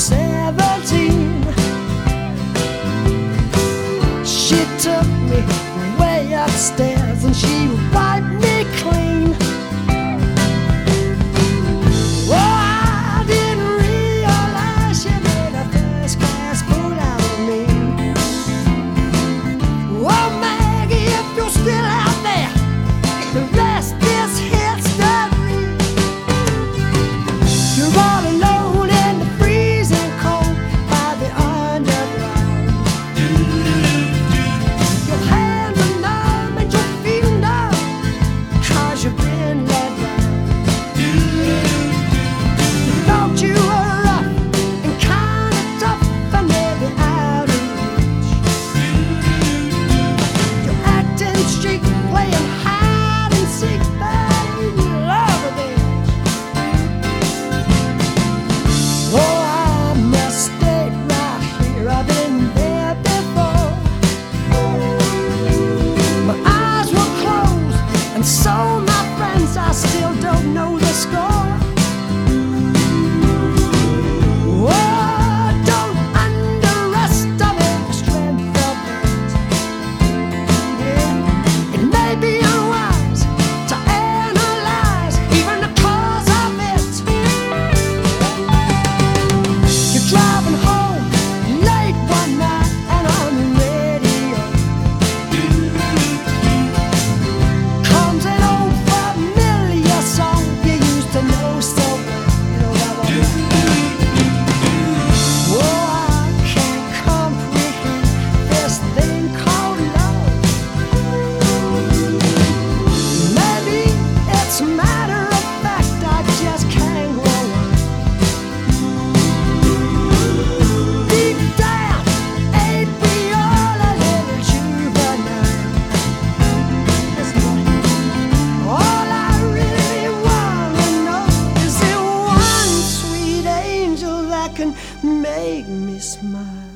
seventeen. She took me way upstairs. don't know the score. make me smile.